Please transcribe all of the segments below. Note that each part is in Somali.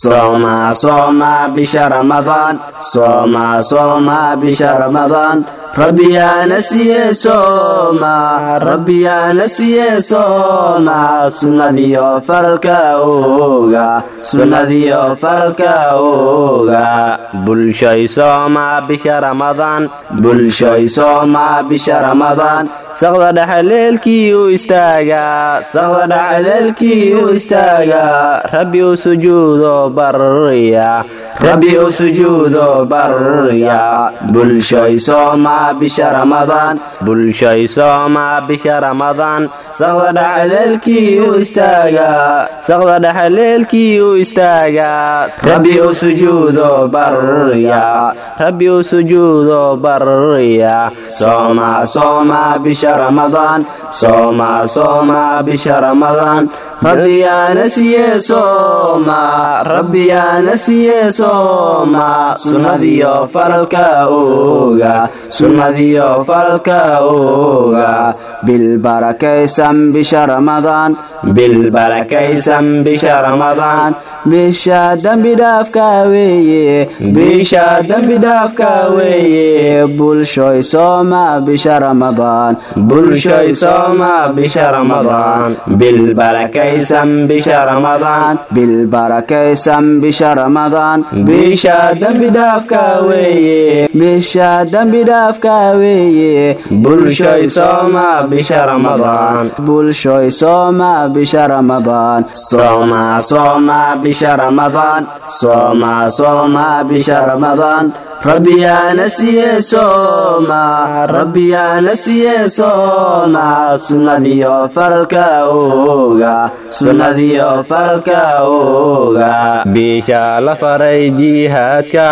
sooma sooma bisha ramadaan sooma sooma bisha ramadaan rabbiyaana siye sooma rabbiyaana siye sooma sunnadiyo faralka oga. Sunnadiyo faralka oga. Bulshoy sooma bisha ramadaan bulshoy sooma bisha ramadaan saqda dhexaleelkii u istaagaa saqda dhexaleelkii u istaagaa rabbi u sujuudo barya rabbi u sujuudo barya bulshoy sooma bisha ramadaan bulshoy sooma bisha ramadaan saqda dhexaleelkii u istaagaa saqda dhexaleelkii u istaagaa rabbi u sujuudo barya rabbi u sujuudo barya sooma sooma bisha ramadaan sooma sooma bisha ramadaan rabbiyaana siye sooma rabbiyaana siye sooma sunnadiyo faralka oga sunnadiyo faralka oga bilbarakaysan bisha ramadaan bilbarakaysan bisha ramadaan bisha dembi dhaafka weeye bisha dembi dhaafka weeye bulshoy sooma bisha ramadaan bulshoy sooma bisha ramadaan bilbarakaysan bisha ramadaan bilbarakaysan bisha ramadaan bisha dembi dhaafka weeye bisha dembi dhaafka weeye bulshoy sooma bisha ramadaan bulshoy sooma bisha ramadaan sooma sooma bisha ramadaan sooma sooma bisha ramadaan rabbiyaana siye sooma rabbiyaana siye sooma sunnadiyo faralka oga sunnadiyo faralka oga bisha la faray jihaadka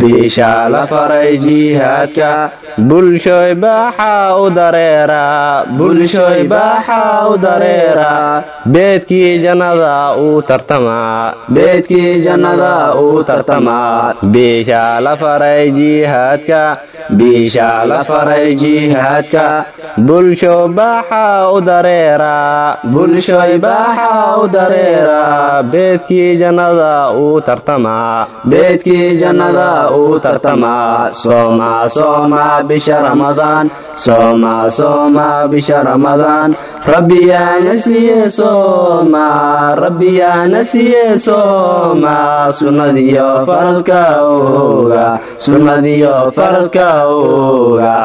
bisha la faray jihaadka bulshoy baaxa u dareera beedkii jannada uu tartamaa bisha la faray jihaadka bulshoy baaxa u dareera beedkii jannada uu tartamaa bisha ramadaan sooma sooma bisha ramadaan rabbiyaana siye sooma rabbiyaana siye sooma sunnadiyo faralka oga sunnadiyo faralka oga